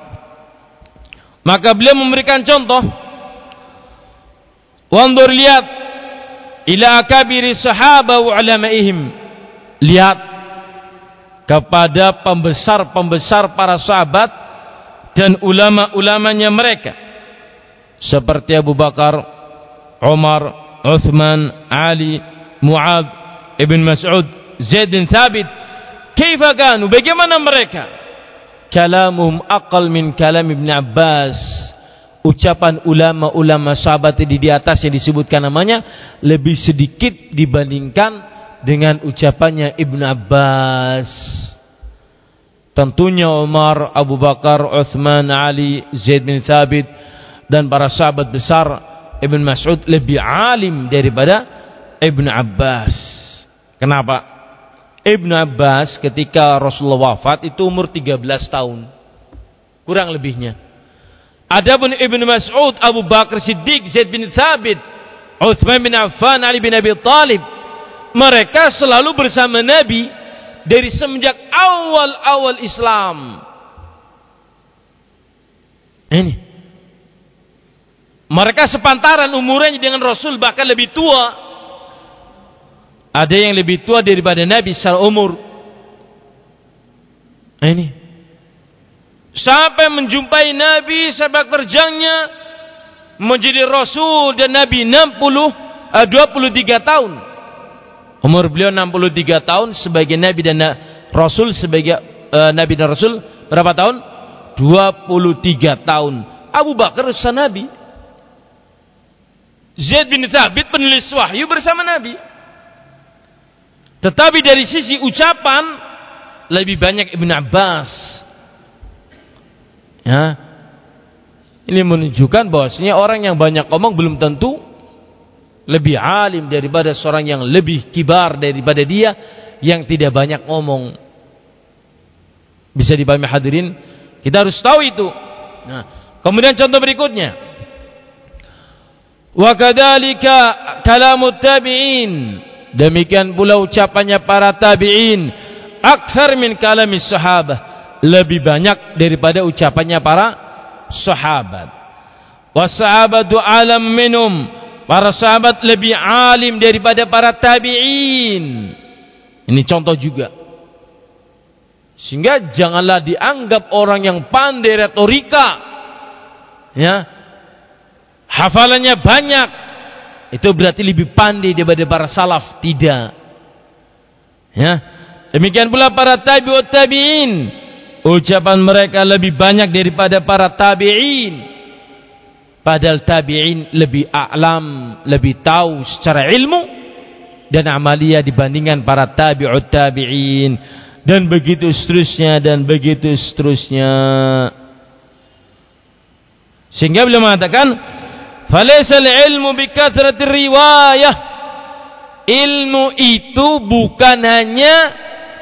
Maka beliau memberikan contoh. Wandur lihat ila akabiri sahaba wa ulamaihim. Lihat kepada pembesar-pembesar para sahabat dan ulama-ulamanya mereka seperti Abu Bakar, Umar, Uthman, Ali, Muad, Ibn Mas'ud, Zaid bin Thabit. Kaifa kanu? Bagaimana mereka? Kalamum aqal min kalam Ibn Abbas. Ucapan ulama-ulama sahabat di di atas yang disebutkan namanya lebih sedikit dibandingkan dengan ucapannya Ibn Abbas. Tentunya Umar, Abu Bakar, Uthman, Ali, Zaid bin Thabit dan para sahabat besar Ibn Mas'ud lebih alim daripada Ibn Abbas. Kenapa? Ibn Abbas ketika Rasulullah wafat itu umur 13 tahun. Kurang lebihnya. Adapun Ibn Mas'ud, Abu Bakar Siddiq, Zaid bin Thabit, Uthman bin Affan, Ali bin Abi Talib mereka selalu bersama Nabi dari semenjak awal-awal Islam. Ini. Mereka sepantaran umurnya dengan Rasul bahkan lebih tua. Ada yang lebih tua daripada Nabi secara umur. Ini. sampai menjumpai Nabi sepak terjangnya menjadi Rasul dan Nabi 60 uh, 23 tahun. Umur beliau 63 tahun sebagai Nabi dan Rasul sebagai uh, Nabi dan Rasul berapa tahun? 23 tahun. Abu Bakar usaha Nabi. Zaid bin Thabit penulis wahyu bersama Nabi. Tetapi dari sisi ucapan lebih banyak Ibn Abbas. Ya. Ini menunjukkan bahwasanya orang yang banyak ngomong belum tentu lebih alim daripada seorang yang lebih kibar daripada dia yang tidak banyak ngomong. Bisa dipahami hadirin? Kita harus tahu itu. Nah, kemudian contoh berikutnya. Wa kadzalika kalamut tabi'in Demikian pula ucapannya para tabi'in akthar min kalamis sahabah lebih banyak daripada ucapannya para sahabat. Wasahabatu alam minum para sahabat lebih alim daripada para tabi'in. Ini contoh juga. Sehingga janganlah dianggap orang yang pandai retorika ya. Hafalannya banyak, itu berarti lebih pandai daripada para salaf. Tidak. Ya. Demikian pula para tabi'ut tabi'in. Ucapan mereka lebih banyak daripada para tabi'in. Padahal tabi'in lebih a'lam lebih tahu secara ilmu dan amalia dibandingkan para tabi'ut tabi'in. Dan begitu seterusnya dan begitu seterusnya. Sehingga beliau mengatakan Falaysa ilmu bikathratir riwayah. Ilmu itu bukan hanya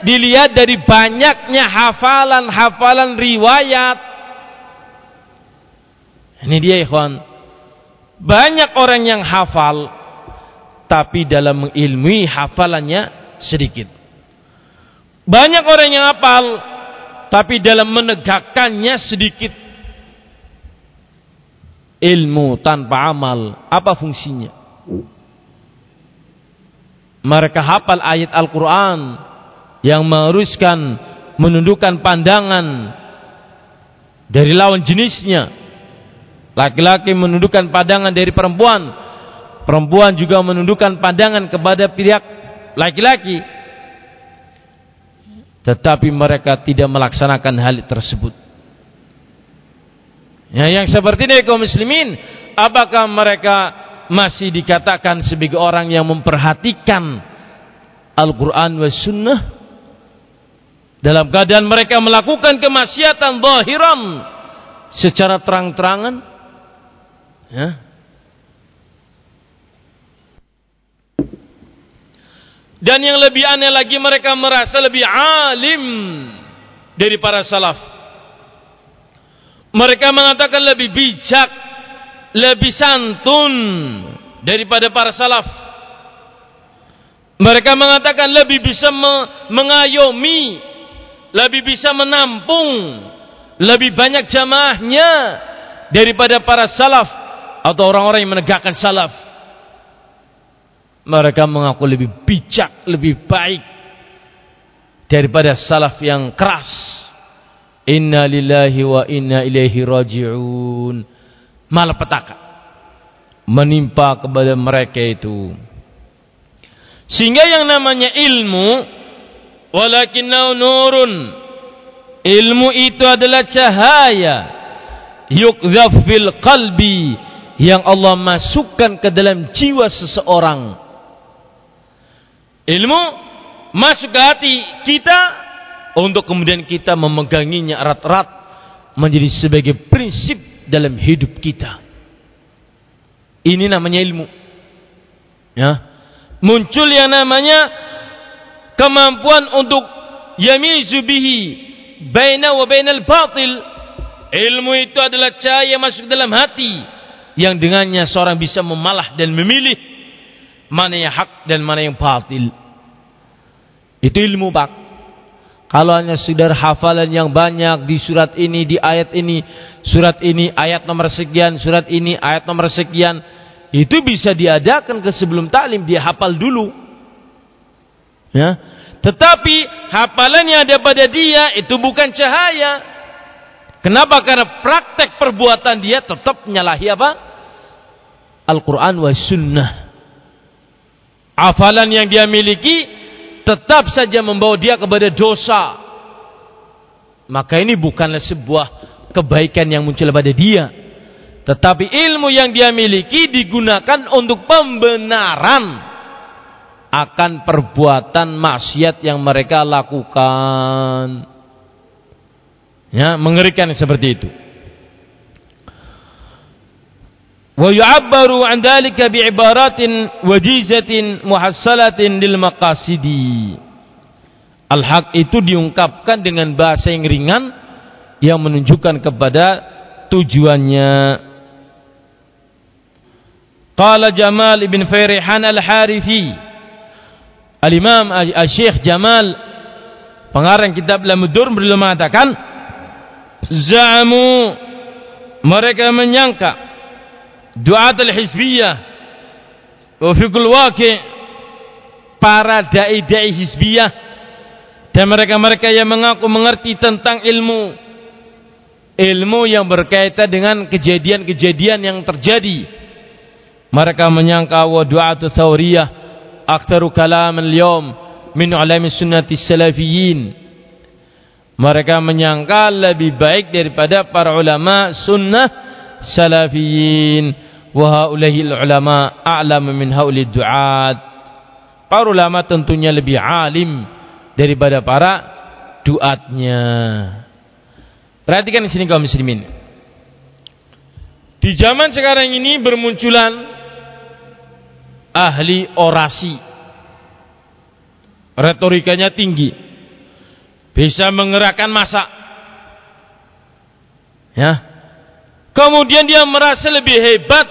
dilihat dari banyaknya hafalan-hafalan riwayat. Ini dia ikhwan. Banyak orang yang hafal tapi dalam mengilmui hafalannya sedikit. Banyak orang yang hafal tapi dalam menegakkannya sedikit ilmu tanpa amal apa fungsinya? Mereka hafal ayat Al-Quran yang menguruskan menundukkan pandangan dari lawan jenisnya. Laki-laki menundukkan pandangan dari perempuan perempuan juga menundukkan pandangan kepada pihak laki-laki. Tetapi mereka tidak melaksanakan hal tersebut Ya, yang seperti ini kaum muslimin, apakah mereka masih dikatakan sebagai orang yang memperhatikan Al-Quran wa Sunnah? Dalam keadaan mereka melakukan kemaksiatan zahiran secara terang-terangan? Ya. Dan yang lebih aneh lagi mereka merasa lebih alim dari para salaf. Mereka mengatakan lebih bijak, lebih santun daripada para salaf. Mereka mengatakan lebih bisa mengayomi, lebih bisa menampung, lebih banyak jamaahnya daripada para salaf atau orang-orang yang menegakkan salaf. Mereka mengaku lebih bijak, lebih baik daripada salaf yang keras Inna lillahi wa inna ilaihi raji'un. Malapetaka menimpa kepada mereka itu. Sehingga yang namanya ilmu walakinnau nurun. Ilmu itu adalah cahaya yukdzaf fil qalbi yang Allah masukkan ke dalam jiwa seseorang. Ilmu masuk ke hati kita untuk kemudian kita memeganginya erat-erat menjadi sebagai prinsip dalam hidup kita. Ini namanya ilmu. Ya. Muncul yang namanya kemampuan untuk yamizu bihi baina wa bainal batil. Ilmu itu adalah cahaya masuk dalam hati yang dengannya seorang bisa memalah dan memilih mana yang hak dan mana yang batil. Itu ilmu pak. Kalau hanya sekedar hafalan yang banyak di surat ini, di ayat ini, surat ini, ayat nomor sekian, surat ini, ayat nomor sekian, itu bisa diadakan ke sebelum taklim, dia hafal dulu. Ya. Tetapi hafalan yang ada pada dia itu bukan cahaya. Kenapa? Karena praktek perbuatan dia tetap menyalahi apa? Al-Quran wa sunnah. Hafalan yang dia miliki tetap saja membawa dia kepada dosa. Maka ini bukanlah sebuah kebaikan yang muncul pada dia. Tetapi ilmu yang dia miliki digunakan untuk pembenaran akan perbuatan maksiat yang mereka lakukan. Ya, mengerikan seperti itu. Wa yu'abbaru 'an dhalika bi'ibaratin wajizatin muhassalatin lil maqasidi. Al-haq itu diungkapkan dengan bahasa yang ringan yang menunjukkan kepada tujuannya. Qala Jamal ibn Farihan al-Harithi Al-Imam Al-Syekh Jamal pengarang kitab Lamudur beliau mengatakan Za'amu mereka menyangka Duat al-Hizbiyah Wa fikul waqi. Para da'i-da'i Hizbiyah. Dan mereka-mereka yang mengaku mengerti tentang ilmu. Ilmu yang berkaitan dengan kejadian-kejadian yang terjadi. Mereka menyangka Wa du'atu thawriyah Akhtaru kalam al-yawm Min alami sunnati salafiyin mereka menyangka lebih baik daripada para ulama sunnah salafiyin wa haulahi ulama a'lam min hauli du'at. Para ulama tentunya lebih alim daripada para duatnya. Perhatikan di sini kaum muslimin. Di zaman sekarang ini bermunculan ahli orasi. Retorikanya tinggi. Bisa menggerakkan masa ya kemudian dia merasa lebih hebat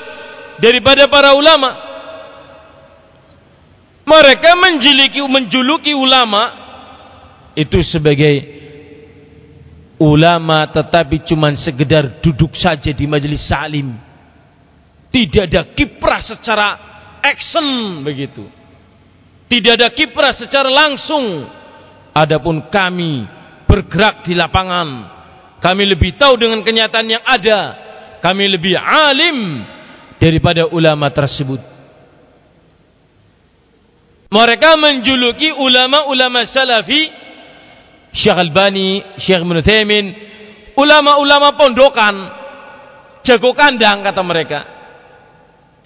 daripada para ulama. Mereka menjuluki menjuluki ulama itu sebagai ulama tetapi cuma sekedar duduk saja di majelis salim. Tidak ada kiprah secara action begitu. Tidak ada kiprah secara langsung. Adapun kami bergerak di lapangan, kami lebih tahu dengan kenyataan yang ada, kami lebih alim daripada ulama tersebut. Mereka menjuluki ulama-ulama salafi, Syekh Albani, Syekh Ibn ulama-ulama pondokan, jago kandang kata mereka.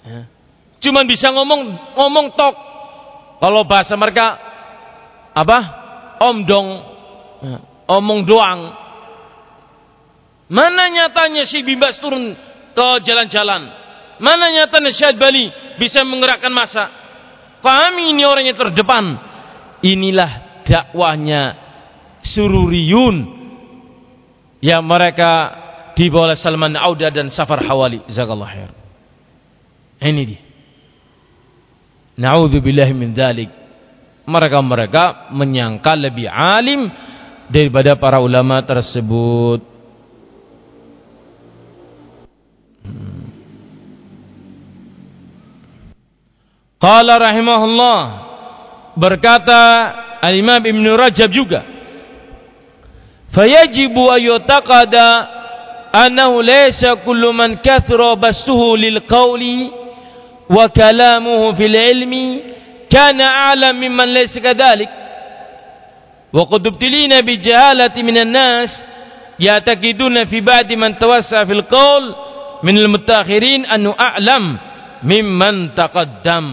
Ya. Cuman bisa ngomong ngomong tok. Kalau bahasa mereka apa? omdong, omong doang. Mana nyatanya si Bimbas turun ke jalan-jalan? Mana nyatanya Syed Bali bisa menggerakkan masa? Kami ini orangnya terdepan. Inilah dakwahnya sururiyun yang mereka dibawa oleh Salman Auda dan Safar Hawali. Zakallah khair. Ini dia. Na'udzubillahi min dzalik mereka-mereka menyangka lebih alim daripada para ulama tersebut. Qala rahimahullah berkata Al-Imam Ibn Rajab juga Fayajibu ayyutaqada annahu laysa kullu man kathra bastuhu lil qawli wa kalamuhu fil ilmi كان أعلم ممن ليس كذلك وقد ابتلينا بجهالة من الناس يعتقدون في بعد من توسع في القول من المتاخرين أنه أعلم ممن تقدم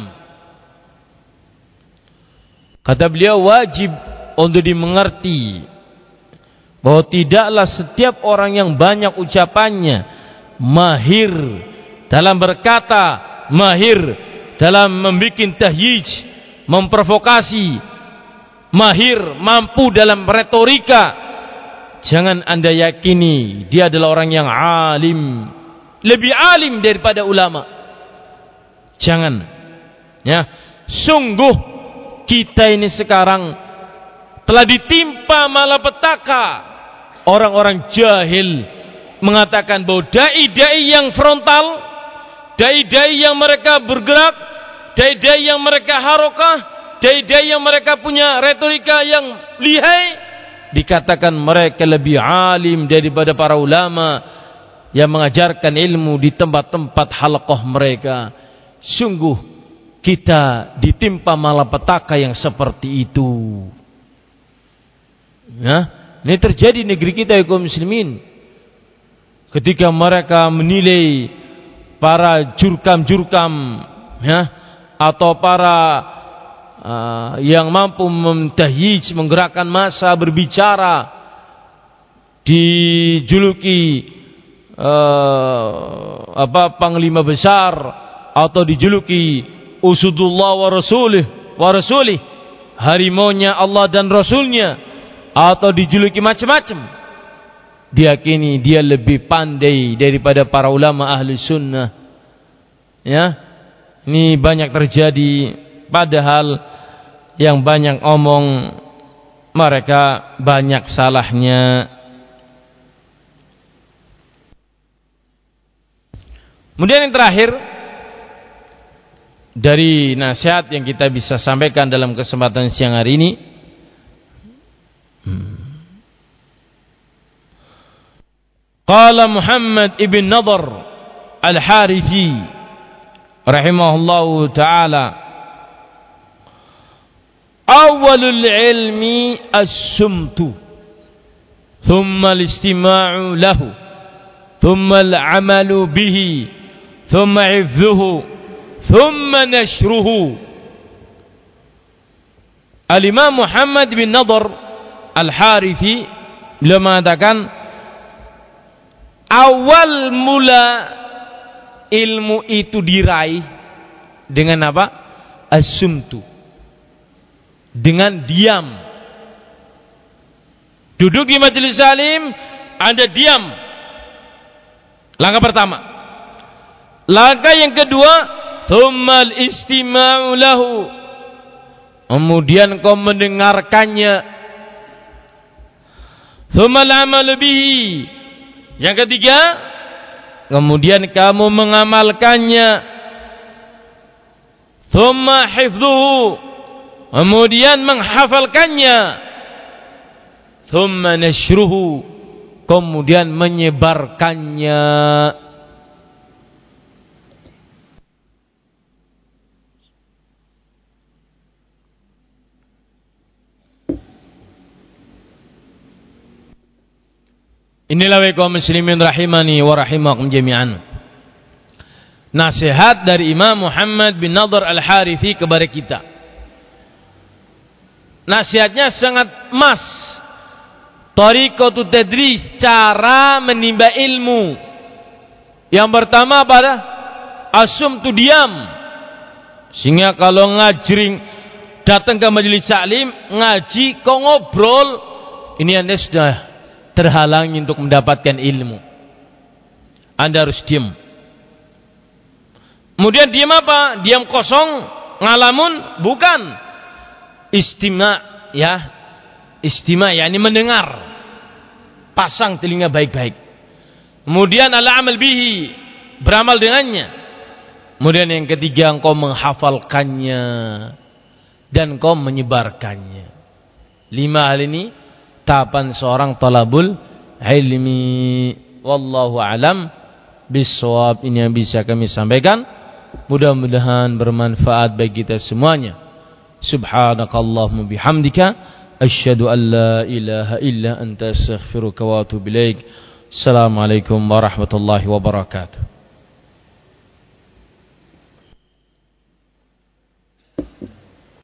Kata beliau wajib untuk dimengerti bahwa tidaklah setiap orang yang banyak ucapannya mahir dalam berkata, mahir dalam membuat tahyij, memprovokasi, mahir, mampu dalam retorika, jangan anda yakini dia adalah orang yang alim, lebih alim daripada ulama. Jangan, ya, sungguh kita ini sekarang telah ditimpa malapetaka orang-orang jahil mengatakan bahwa dai-dai yang frontal, dai-dai yang mereka bergerak dai-dai yang mereka harokah, dai-dai yang mereka punya retorika yang lihai, dikatakan mereka lebih alim daripada para ulama yang mengajarkan ilmu di tempat-tempat halaqah mereka. Sungguh kita ditimpa malapetaka yang seperti itu. Ya, ini terjadi di negeri kita ya kaum muslimin. Ketika mereka menilai para jurkam-jurkam ya atau para uh, yang mampu memtahyij menggerakkan masa berbicara dijuluki uh, apa panglima besar atau dijuluki usudullah wa rasulih wa rasulih. Harimaunya Allah dan rasulnya. Atau dijuluki macam-macam. Diakini dia lebih pandai daripada para ulama ahli sunnah. Ya? Ini banyak terjadi. Padahal yang banyak omong mereka banyak salahnya. Kemudian yang terakhir dari nasihat yang kita bisa sampaikan dalam kesempatan siang hari ini. Hmm. Qala Muhammad ibn Nadar Al-Harithi rahimahullahu taala Awalul ilmi as-sumtu thumma al-istima'u lahu thumma al-amalu ثم نشره الإمام محمد بن نضر الحارثي لما كان beliau mengatakan awal mula ilmu itu diraih dengan apa? Asumtu. Dengan diam. Duduk di majelis salim, Anda diam. Langkah pertama. Langkah yang kedua, thummal istima'u lahu. Kemudian kau mendengarkannya. Thummal amal bihi. Yang ketiga, kemudian kamu mengamalkannya. Thumma hifdhuhu. Kemudian menghafalkannya. Thumma nashruhu. Kemudian menyebarkannya. Inilah wa kaum muslimin rahimani wa rahimakum jami'an. Nasihat dari Imam Muhammad bin Nadar Al-Harithi kepada kita. Nasihatnya sangat mas. Tariqatu tadris, cara menimba ilmu. Yang pertama pada asum tu diam. Sehingga kalau ngajring datang ke majelis salim, ngaji, kau ngobrol, ini anda sudah terhalangi untuk mendapatkan ilmu. Anda harus diam. Kemudian diam apa? Diam kosong, ngalamun? Bukan. Istima, ya. Istima, ya ini mendengar. Pasang telinga baik-baik. Kemudian ala amal bihi, beramal dengannya. Kemudian yang ketiga engkau menghafalkannya dan engkau menyebarkannya. Lima hal ini tahapan seorang talabul ilmi. Wallahu alam bisawab. Ini yang bisa kami sampaikan. Mudah-mudahan bermanfaat bagi kita semuanya. Subhanakallahumma bihamdika. Asyhadu an la ilaha illa anta astaghfiruka wa atubu ilaik. Assalamualaikum warahmatullahi wabarakatuh